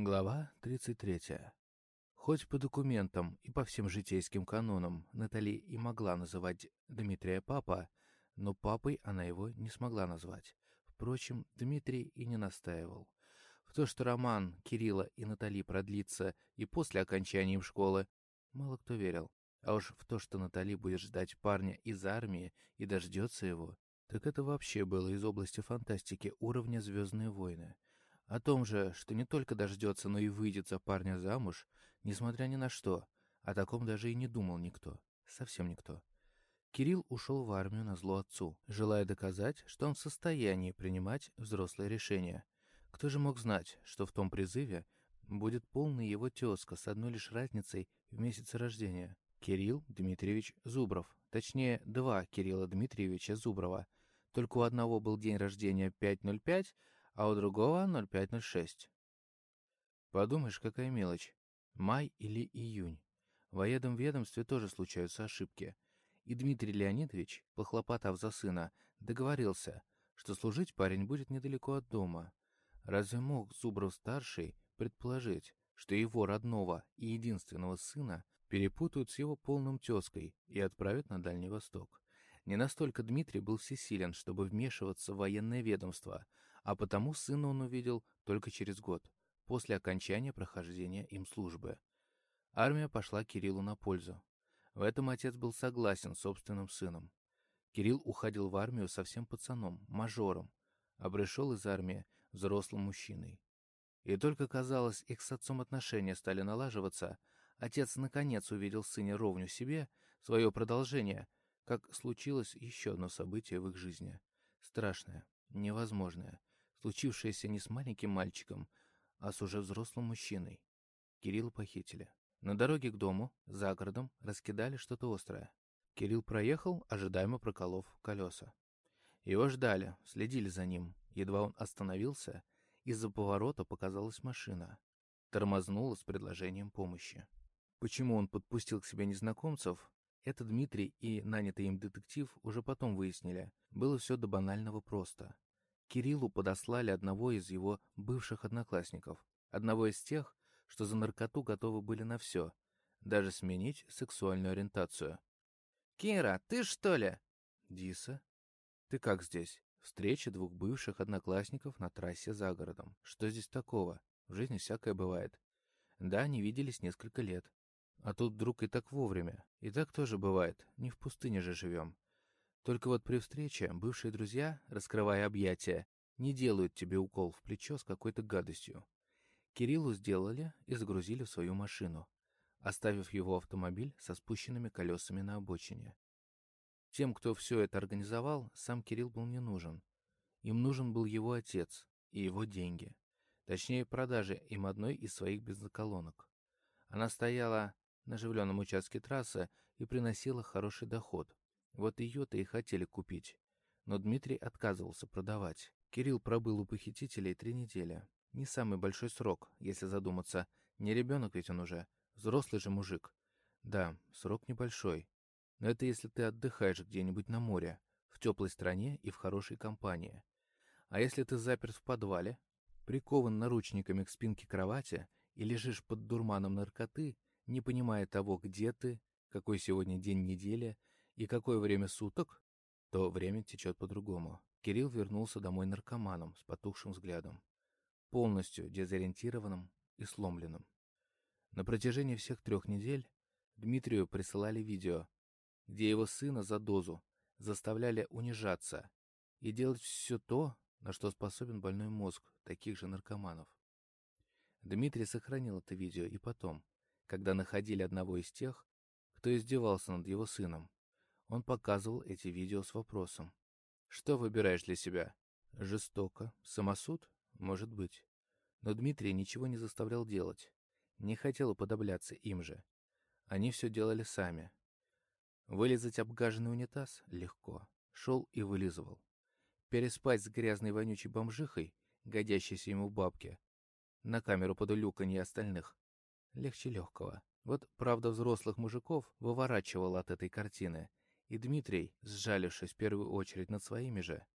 Глава 33. Хоть по документам и по всем житейским канонам Натали и могла называть Дмитрия папа, но папой она его не смогла назвать. Впрочем, Дмитрий и не настаивал. В то, что роман Кирилла и Натали продлится и после окончания им школы, мало кто верил. А уж в то, что Натали будет ждать парня из армии и дождется его, так это вообще было из области фантастики уровня «Звездные войны». О том же, что не только дождется, но и выйдет за парня замуж, несмотря ни на что, о таком даже и не думал никто, совсем никто. Кирилл ушел в армию на зло отцу, желая доказать, что он в состоянии принимать взрослые решения. Кто же мог знать, что в том призыве будет полный его тезка с одной лишь разницей в месяце рождения? Кирилл Дмитриевич Зубров, точнее, два Кирилла Дмитриевича Зуброва. Только у одного был день рождения 505, а у другого 0506. Подумаешь, какая мелочь. Май или июнь. В военном ведомстве тоже случаются ошибки. И Дмитрий Леонидович, похлопотав за сына, договорился, что служить парень будет недалеко от дома. Разве мог Зубров-старший предположить, что его родного и единственного сына перепутают с его полным тезкой и отправят на Дальний Восток? Не настолько Дмитрий был всесилен, чтобы вмешиваться в военное ведомство, а потому сына он увидел только через год, после окончания прохождения им службы. Армия пошла Кириллу на пользу. В этом отец был согласен с собственным сыном. Кирилл уходил в армию совсем пацаном, мажором, а пришел из армии взрослым мужчиной. И только, казалось, их с отцом отношения стали налаживаться, отец наконец увидел в сыне ровню себе, свое продолжение, как случилось еще одно событие в их жизни. Страшное, невозможное, случившееся не с маленьким мальчиком, а с уже взрослым мужчиной. Кирилла похитили. На дороге к дому, за городом, раскидали что-то острое. Кирилл проехал, ожидаемо проколов колеса. Его ждали, следили за ним. Едва он остановился, из-за поворота показалась машина. Тормознула с предложением помощи. Почему он подпустил к себе незнакомцев, это Дмитрий и нанятый им детектив уже потом выяснили. Было все до банального просто. Кириллу подослали одного из его бывших одноклассников, одного из тех, что за наркоту готовы были на все, даже сменить сексуальную ориентацию. «Кира, ты что ли?» «Диса? Ты как здесь?» Встреча двух бывших одноклассников на трассе за городом. Что здесь такого? В жизни всякое бывает. Да, не виделись несколько лет. А тут вдруг и так вовремя. И так тоже бывает. Не в пустыне же живем. Только вот при встрече бывшие друзья, раскрывая объятия, не делают тебе укол в плечо с какой-то гадостью. Кириллу сделали и загрузили в свою машину, оставив его автомобиль со спущенными колесами на обочине. Тем, кто все это организовал, сам Кирилл был не нужен. Им нужен был его отец и его деньги. Точнее, продажи им одной из своих бензоколонок. Она стояла на оживленном участке трассы и приносила хороший доход, вот ее-то и хотели купить. Но Дмитрий отказывался продавать. Кирилл пробыл у похитителей три недели. Не самый большой срок, если задуматься. Не ребенок ведь он уже. Взрослый же мужик. Да, срок небольшой. Но это если ты отдыхаешь где-нибудь на море, в теплой стране и в хорошей компании. А если ты заперт в подвале, прикован наручниками к спинке кровати и лежишь под дурманом наркоты, не понимая того, где ты, какой сегодня день недели и какое время суток, то время течет по-другому. Кирилл вернулся домой наркоманом с потухшим взглядом, полностью дезориентированным и сломленным. На протяжении всех трех недель Дмитрию присылали видео, где его сына за дозу заставляли унижаться и делать все то, на что способен больной мозг таких же наркоманов. Дмитрий сохранил это видео и потом, когда находили одного из тех, кто издевался над его сыном, он показывал эти видео с вопросом. «Что выбираешь для себя? Жестоко? Самосуд? Может быть». Но Дмитрий ничего не заставлял делать. Не хотел уподобляться им же. Они все делали сами. Вылезать обгаженный унитаз — легко. Шел и вылизывал. Переспать с грязной вонючей бомжихой, годящейся ему бабке, на камеру под улюканье остальных, легче легкого. Вот правда взрослых мужиков выворачивал от этой картины, и Дмитрий, сжалившись в первую очередь над своими же,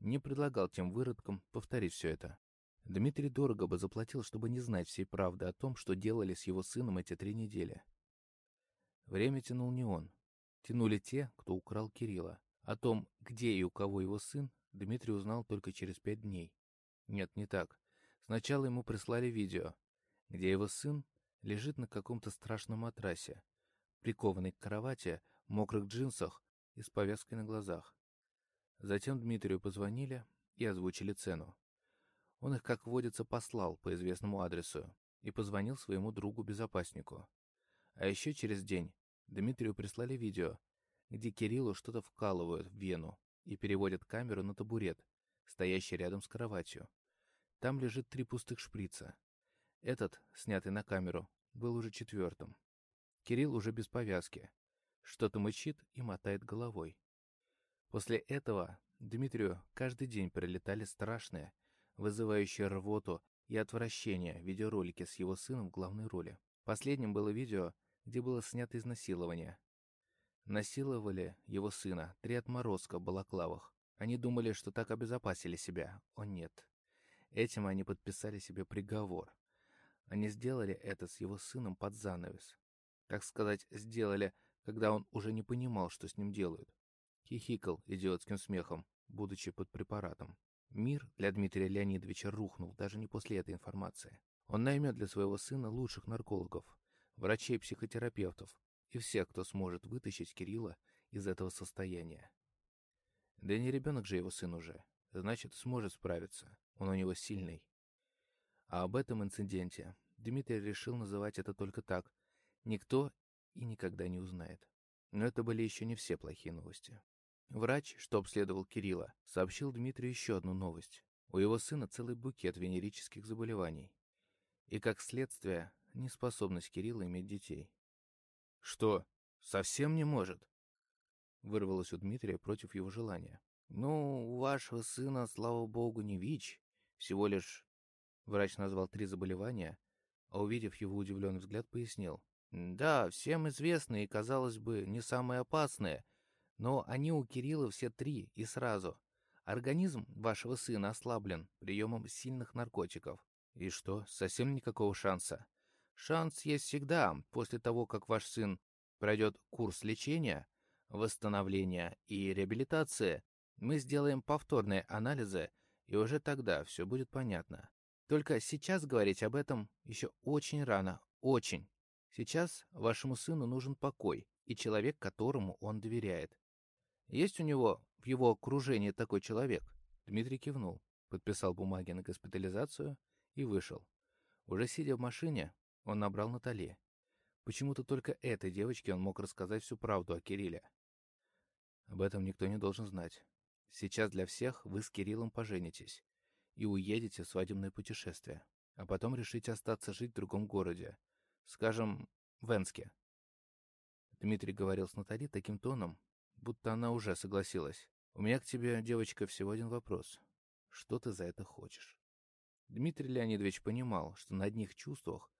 не предлагал тем выродкам повторить все это. Дмитрий дорого бы заплатил, чтобы не знать всей правды о том, что делали с его сыном эти три недели. Время тянул не он. Тянули те, кто украл Кирилла. О том, где и у кого его сын, Дмитрий узнал только через пять дней. Нет, не так. Сначала ему прислали видео, где его сын лежит на каком-то страшном матрасе, прикованный к кровати, мокрых джинсах и с повязкой на глазах. Затем Дмитрию позвонили и озвучили цену. Он их, как водится, послал по известному адресу и позвонил своему другу-безопаснику. А еще через день Дмитрию прислали видео, где Кириллу что-то вкалывают в вену и переводят камеру на табурет, стоящий рядом с кроватью. Там лежит три пустых шприца. Этот, снятый на камеру, был уже четвертым. Кирилл уже без повязки. Что-то мычит и мотает головой. После этого Дмитрию каждый день прилетали страшные, вызывающие рвоту и отвращение видеоролики с его сыном в главной роли. Последним было видео, где было снято изнасилование. Насиловали его сына, три отморозка в балаклавах. Они думали, что так обезопасили себя. О нет. Этим они подписали себе приговор. Они сделали это с его сыном под занавес. Так сказать, сделали, когда он уже не понимал, что с ним делают. Хихикал идиотским смехом, будучи под препаратом. Мир для Дмитрия Леонидовича рухнул даже не после этой информации. Он наймет для своего сына лучших наркологов, врачей-психотерапевтов и всех, кто сможет вытащить Кирилла из этого состояния. Да не ребенок же его сын уже, значит, сможет справиться, он у него сильный. А об этом инциденте Дмитрий решил называть это только так. Никто и никогда не узнает. Но это были еще не все плохие новости. Врач, что обследовал Кирилла, сообщил Дмитрию еще одну новость. У его сына целый букет венерических заболеваний. И, как следствие, неспособность Кирилла иметь детей. «Что, совсем не может?» Вырвалось у Дмитрия против его желания. «Ну, у вашего сына, слава богу, не ВИЧ. Всего лишь...» Врач назвал три заболевания, а увидев его удивленный взгляд, пояснил. «Да, всем известные и, казалось бы, не самые опасные, но они у Кирилла все три и сразу. Организм вашего сына ослаблен приемом сильных наркотиков. И что, совсем никакого шанса? Шанс есть всегда, после того, как ваш сын пройдет курс лечения, восстановления и реабилитации. Мы сделаем повторные анализы, и уже тогда все будет понятно. Только сейчас говорить об этом еще очень рано, очень. Сейчас вашему сыну нужен покой и человек, которому он доверяет. Есть у него в его окружении такой человек?» Дмитрий кивнул, подписал бумаги на госпитализацию и вышел. Уже сидя в машине, он набрал Натали. Почему-то только этой девочке он мог рассказать всю правду о Кирилле. Об этом никто не должен знать. Сейчас для всех вы с Кириллом поженитесь и уедете в свадебное путешествие, а потом решите остаться жить в другом городе, скажем, в Энске. Дмитрий говорил с Натали таким тоном, будто она уже согласилась. «У меня к тебе, девочка, всего один вопрос. Что ты за это хочешь?» Дмитрий Леонидович понимал, что на одних чувствах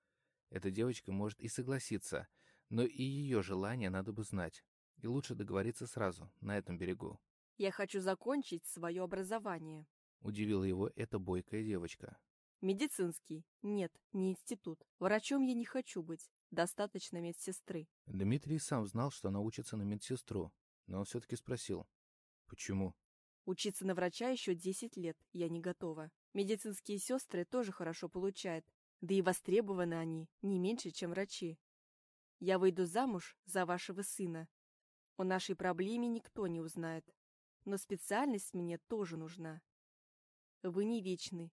эта девочка может и согласиться, но и ее желание надо бы знать. И лучше договориться сразу, на этом берегу. «Я хочу закончить свое образование», — удивила его эта бойкая девочка. «Медицинский. Нет, не институт. Врачом я не хочу быть. Достаточно медсестры». Дмитрий сам знал, что она учится на медсестру, но он все-таки спросил. «Почему?» «Учиться на врача еще 10 лет, я не готова. Медицинские сестры тоже хорошо получают, да и востребованы они не меньше, чем врачи. Я выйду замуж за вашего сына. О нашей проблеме никто не узнает, но специальность мне тоже нужна. Вы не вечны.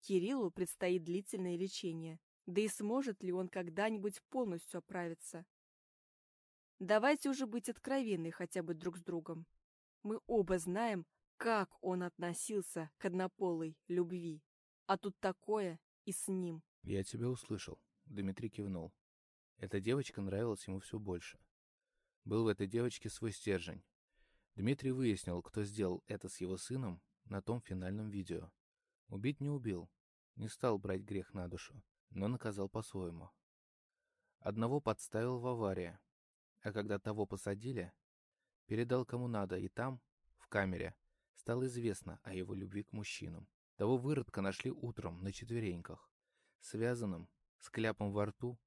Кириллу предстоит длительное лечение, да и сможет ли он когда-нибудь полностью оправиться? Давайте уже быть откровенны хотя бы друг с другом. Мы оба знаем, как он относился к однополой любви. А тут такое и с ним. «Я тебя услышал», — Дмитрий кивнул. Эта девочка нравилась ему все больше. Был в этой девочке свой стержень. Дмитрий выяснил, кто сделал это с его сыном на том финальном видео. Убить не убил, не стал брать грех на душу, но наказал по-своему. Одного подставил в аварии, а когда того посадили, передал кому надо, и там, в камере, стало известно о его любви к мужчинам. Того выродка нашли утром на четвереньках, связанным, с кляпом во рту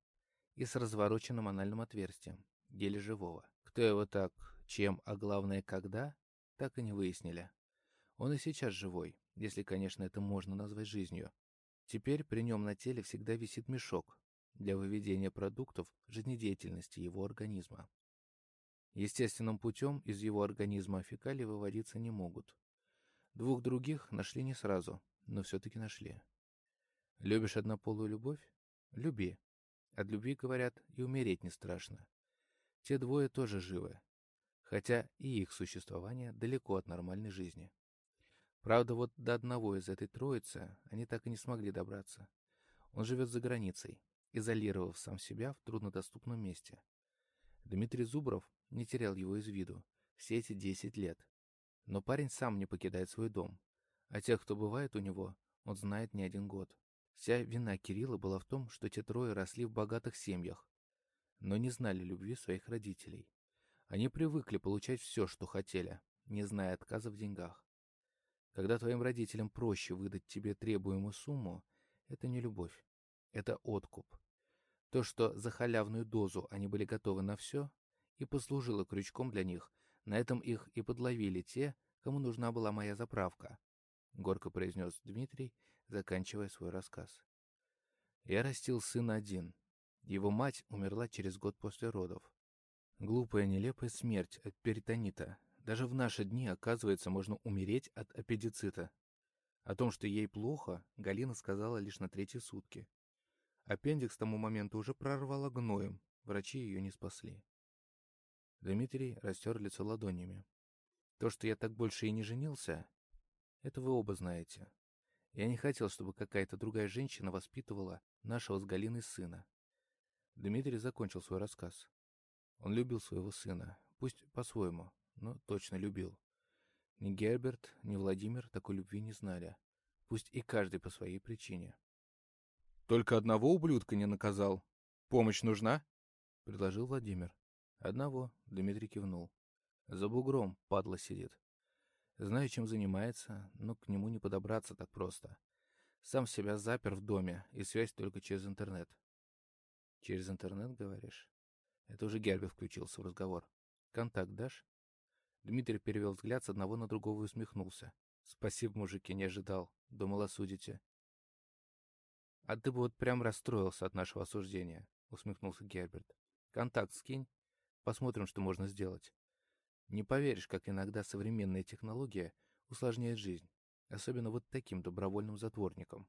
и с развороченным анальным отверстием, еле живого. Кто его так, чем, а главное, когда, так и не выяснили. Он и сейчас живой, если, конечно, это можно назвать жизнью. Теперь при нем на теле всегда висит мешок для выведения продуктов жизнедеятельности его организма. Естественным путем из его организма фекалии выводиться не могут. Двух других нашли не сразу, но все-таки нашли. Любишь однополую любовь? Люби. От любви, говорят, и умереть не страшно. Те двое тоже живы, хотя и их существование далеко от нормальной жизни. Правда, вот до одного из этой троицы они так и не смогли добраться. Он живет за границей, изолировав сам себя в труднодоступном месте. Дмитрий Зубров не терял его из виду все эти десять лет. Но парень сам не покидает свой дом, а тех, кто бывает у него, он знает не один год. Вся вина Кирилла была в том, что те трое росли в богатых семьях, но не знали любви своих родителей. Они привыкли получать все, что хотели, не зная отказа в деньгах. Когда твоим родителям проще выдать тебе требуемую сумму, это не любовь, это откуп. То, что за халявную дозу они были готовы на все, и послужило крючком для них, на этом их и подловили те, кому нужна была моя заправка, — горько произнес Дмитрий, заканчивая свой рассказ. Я растил сына один. Его мать умерла через год после родов. Глупая, нелепая смерть от перитонита, даже в наши дни, оказывается, можно умереть от аппендицита. О том, что ей плохо, Галина сказала лишь на третьи сутки. Аппендикс к тому моменту уже прорвало гноем, врачи ее не спасли. Дмитрий растер лицо ладонями. То, что я так больше и не женился, это вы оба знаете. Я не хотел, чтобы какая-то другая женщина воспитывала нашего с Галиной сына. Дмитрий закончил свой рассказ. Он любил своего сына, пусть по-своему, но точно любил. Ни Герберт, ни Владимир такой любви не знали. Пусть и каждый по своей причине. «Только одного ублюдка не наказал. Помощь нужна?» — предложил Владимир. «Одного», — Дмитрий кивнул. «За бугром, падла сидит. Знаю, чем занимается, но к нему не подобраться так просто. Сам себя запер в доме, и связь только через интернет». «Через интернет, говоришь?» Это уже Герберт включился в разговор. «Контакт дашь?» Дмитрий перевел взгляд с одного на другого и усмехнулся. «Спасибо, мужики, не ожидал. Думал, осудите». «А ты бы вот прям расстроился от нашего осуждения», — усмехнулся Герберт. «Контакт скинь. Посмотрим, что можно сделать. Не поверишь, как иногда современная технология усложняет жизнь, особенно вот таким добровольным затворникам».